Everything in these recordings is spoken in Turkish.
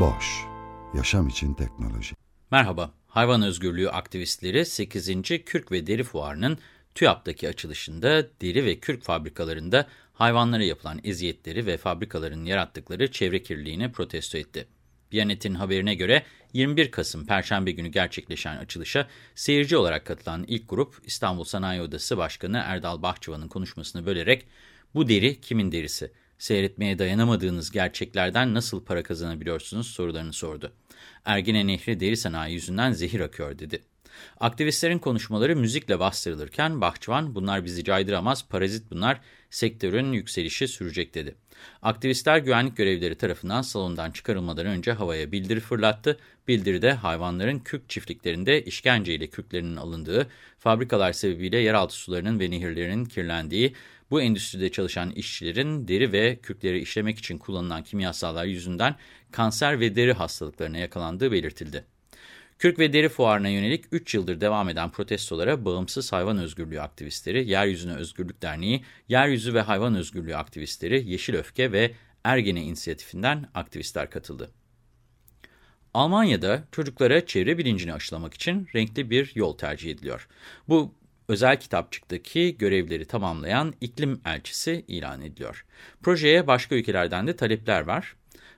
Boş, yaşam için teknoloji. Merhaba, hayvan özgürlüğü aktivistleri 8. Kürk ve Deri Fuarı'nın TÜYAP'taki açılışında deri ve kürk fabrikalarında hayvanlara yapılan eziyetleri ve fabrikaların yarattıkları çevre kirliliğini protesto etti. Biyanet'in haberine göre 21 Kasım Perşembe günü gerçekleşen açılışa seyirci olarak katılan ilk grup İstanbul Sanayi Odası Başkanı Erdal Bahçıvan'ın konuşmasını bölerek bu deri kimin derisi? Seyretmeye dayanamadığınız gerçeklerden nasıl para kazanabiliyorsunuz sorularını sordu. Ergene Nehri deri sanayi yüzünden zehir akıyor dedi. Aktivistlerin konuşmaları müzikle bastırılırken Bahçıvan bunlar bizi caydıramaz, parazit bunlar, sektörün yükselişi sürecek dedi. Aktivistler güvenlik görevlileri tarafından salondan çıkarılmadan önce havaya bildiri fırlattı. Bildiride hayvanların kürk çiftliklerinde işkenceyle kürklerinin alındığı, fabrikalar sebebiyle yeraltı sularının ve nehirlerin kirlendiği, bu endüstride çalışan işçilerin deri ve kürkleri işlemek için kullanılan kimyasallar yüzünden kanser ve deri hastalıklarına yakalandığı belirtildi. Kürk ve Deri Fuarı'na yönelik 3 yıldır devam eden protestolara Bağımsız Hayvan Özgürlüğü Aktivistleri, Yeryüzüne Özgürlük Derneği, Yeryüzü ve Hayvan Özgürlüğü Aktivistleri, Yeşil Öfke ve Ergene İnisiyatifinden aktivistler katıldı. Almanya'da çocuklara çevre bilincini aşılamak için renkli bir yol tercih ediliyor. Bu özel kitapçıktaki görevleri tamamlayan iklim elçisi ilan ediliyor. Projeye başka ülkelerden de talepler var.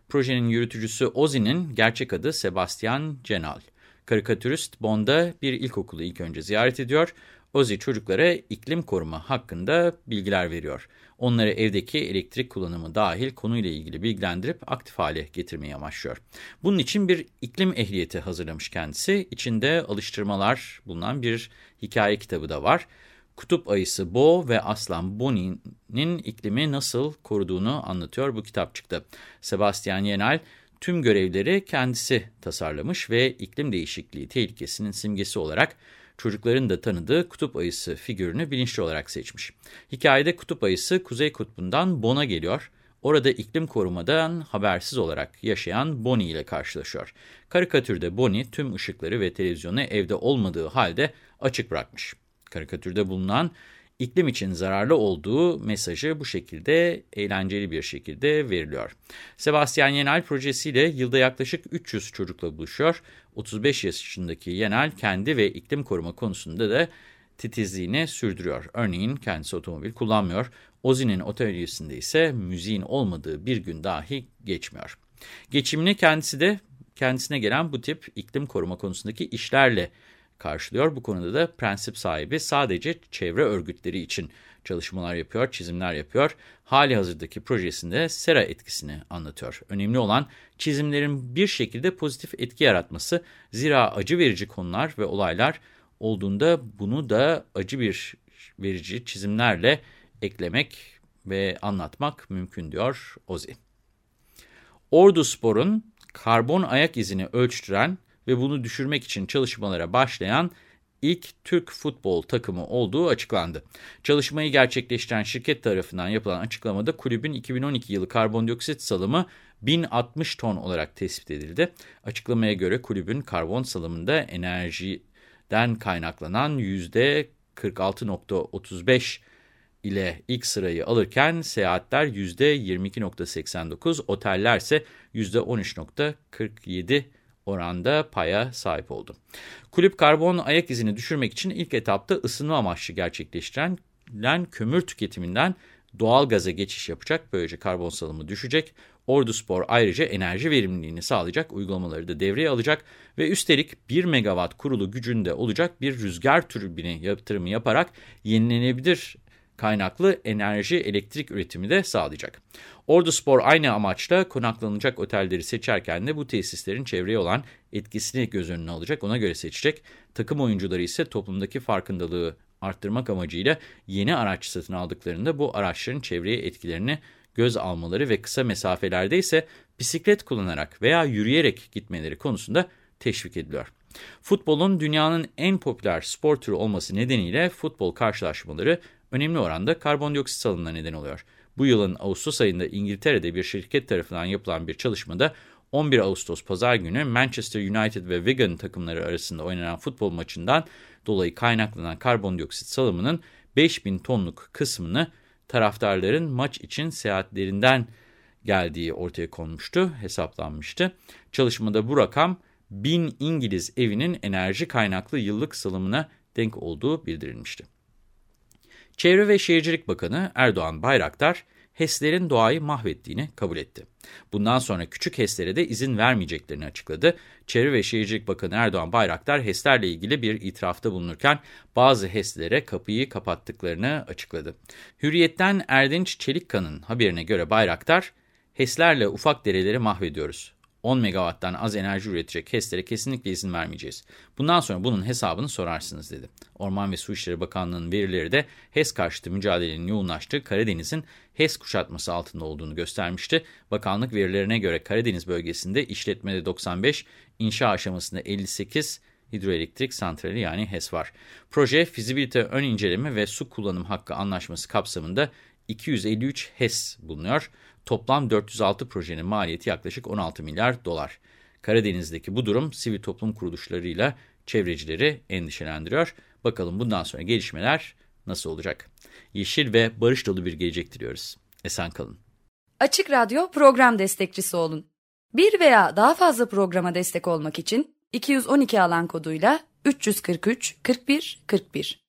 Projenin yürütücüsü Ozi'nin gerçek adı Sebastian Cenal. Karikatürist Bond'a bir ilkokulu ilk önce ziyaret ediyor. Ozi çocuklara iklim koruma hakkında bilgiler veriyor. Onları evdeki elektrik kullanımı dahil konuyla ilgili bilgilendirip aktif hale getirmeye amaçlıyor. Bunun için bir iklim ehliyeti hazırlamış kendisi. İçinde alıştırmalar bulunan bir hikaye kitabı da var. Kutup ayısı Bo ve aslan Bonnie'nin iklimi nasıl koruduğunu anlatıyor bu kitapçıkta. Sebastian Yenal tüm görevleri kendisi tasarlamış ve iklim değişikliği tehlikesinin simgesi olarak çocukların da tanıdığı kutup ayısı figürünü bilinçli olarak seçmiş. Hikayede kutup ayısı Kuzey Kutbu'ndan Bon'a geliyor. Orada iklim korumadan habersiz olarak yaşayan Bonnie ile karşılaşıyor. Karikatürde Bonnie tüm ışıkları ve televizyonu evde olmadığı halde açık bırakmış. Karikatürde bulunan iklim için zararlı olduğu mesajı bu şekilde eğlenceli bir şekilde veriliyor. Sebastian Yenal projesiyle yılda yaklaşık 300 çocukla buluşuyor. 35 yaşındaki Yenal kendi ve iklim koruma konusunda da titizliğini sürdürüyor. Örneğin kendisi otomobil kullanmıyor. Ozi'nin atölyesinde ise müziğin olmadığı bir gün dahi geçmiyor. Geçimini kendisi de kendisine gelen bu tip iklim koruma konusundaki işlerle karşılıyor. Bu konuda da prensip sahibi sadece çevre örgütleri için çalışmalar yapıyor, çizimler yapıyor. Hali hazırdaki projesinde sera etkisini anlatıyor. Önemli olan çizimlerin bir şekilde pozitif etki yaratması. Zira acı verici konular ve olaylar olduğunda bunu da acı bir verici çizimlerle eklemek ve anlatmak mümkün diyor Ozi. Ordu Spor'un karbon ayak izini ölçtüren ve bunu düşürmek için çalışmalara başlayan ilk Türk futbol takımı olduğu açıklandı. Çalışmayı gerçekleştiren şirket tarafından yapılan açıklamada kulübün 2012 yılı karbondioksit salımı 1060 ton olarak tespit edildi. Açıklamaya göre kulübün karbon salımında enerjiden kaynaklanan %46.35 ile ilk sırayı alırken seyahatler %22.89, oteller ise %13.47 oranda paya sahip oldu. Kulüp karbon ayak izini düşürmek için ilk etapta ısınma amaçlı gerçekleştirilen kömür tüketiminden doğal gaza geçiş yapacak. Böylece karbon salımı düşecek. Ordu Spor ayrıca enerji verimliliğini sağlayacak uygulamaları da devreye alacak ve üstelik 1 megawatt kurulu gücünde olacak bir rüzgar türbini yatırımı yaparak yenilenebilir kaynaklı enerji elektrik üretimi de sağlayacak. Ordu Spor aynı amaçla konaklanacak otelleri seçerken de bu tesislerin çevreye olan etkisini göz önüne alacak, ona göre seçecek. Takım oyuncuları ise toplumdaki farkındalığı arttırmak amacıyla yeni araç satın aldıklarında bu araçların çevreye etkilerini göz almaları ve kısa mesafelerde ise bisiklet kullanarak veya yürüyerek gitmeleri konusunda teşvik ediliyor. Futbolun dünyanın en popüler spor türü olması nedeniyle futbol karşılaşmaları önemli oranda karbondioksit salınımına neden oluyor. Bu yılın Ağustos ayında İngiltere'de bir şirket tarafından yapılan bir çalışmada 11 Ağustos pazar günü Manchester United ve Wigan takımları arasında oynanan futbol maçından dolayı kaynaklanan karbondioksit salımının 5000 tonluk kısmını taraftarların maç için seyahatlerinden geldiği ortaya konmuştu, hesaplanmıştı. Çalışmada bu rakam 1000 İngiliz evinin enerji kaynaklı yıllık salımına denk olduğu bildirilmişti. Çevre ve Şehircilik Bakanı Erdoğan Bayraktar, HES'lerin doğayı mahvettiğini kabul etti. Bundan sonra küçük HES'lere de izin vermeyeceklerini açıkladı. Çevre ve Şehircilik Bakanı Erdoğan Bayraktar HES'lerle ilgili bir itirafta bulunurken bazı HES'lere kapıyı kapattıklarını açıkladı. Hürriyet'ten Erdinç Çelikkan'ın haberine göre Bayraktar, HES'lerle ufak dereleri mahvediyoruz. 10 megawatttan az enerji üretecek HES'lere kesinlikle izin vermeyeceğiz. Bundan sonra bunun hesabını sorarsınız dedi. Orman ve Su İşleri Bakanlığı'nın verileri de HES karşıtı mücadelenin yoğunlaştığı Karadeniz'in HES kuşatması altında olduğunu göstermişti. Bakanlık verilerine göre Karadeniz bölgesinde işletmede 95, inşa aşamasında 58 hidroelektrik santrali yani HES var. Proje fizibilite ön inceleme ve su kullanım hakkı anlaşması kapsamında 253 HES bulunuyor. Toplam 406 projenin maliyeti yaklaşık 16 milyar dolar. Karadeniz'deki bu durum sivil toplum kuruluşlarıyla çevrecileri endişelendiriyor. Bakalım bundan sonra gelişmeler nasıl olacak? Yeşil ve barış dolu bir gelecek diliyoruz. Esen kalın. Açık Radyo program destekçisi olun. Bir veya daha fazla programa destek olmak için 212 alan koduyla 343 41 41